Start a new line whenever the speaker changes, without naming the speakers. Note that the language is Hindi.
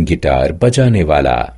गिटार बजाने वाला।